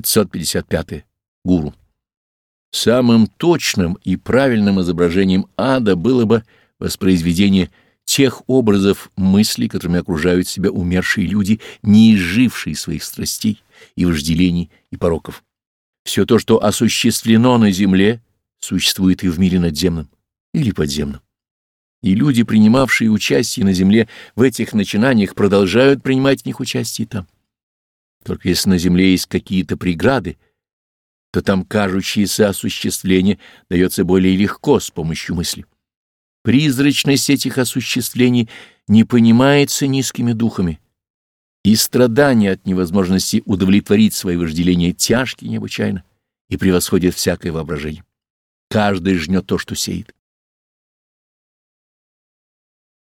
555. Гуру. Самым точным и правильным изображением ада было бы воспроизведение тех образов мыслей, которыми окружают себя умершие люди, не изжившие своих страстей и вожделений и пороков. Все то, что осуществлено на земле, существует и в мире надземном или подземном. И люди, принимавшие участие на земле в этих начинаниях, продолжают принимать в них участие там. Только если на земле есть какие-то преграды, то там кажущееся осуществление дается более легко с помощью мысли. Призрачность этих осуществлений не понимается низкими духами, и страдания от невозможности удовлетворить свои вожделения тяжкие необычайно и превосходят всякое воображение. Каждый жнет то, что сеет.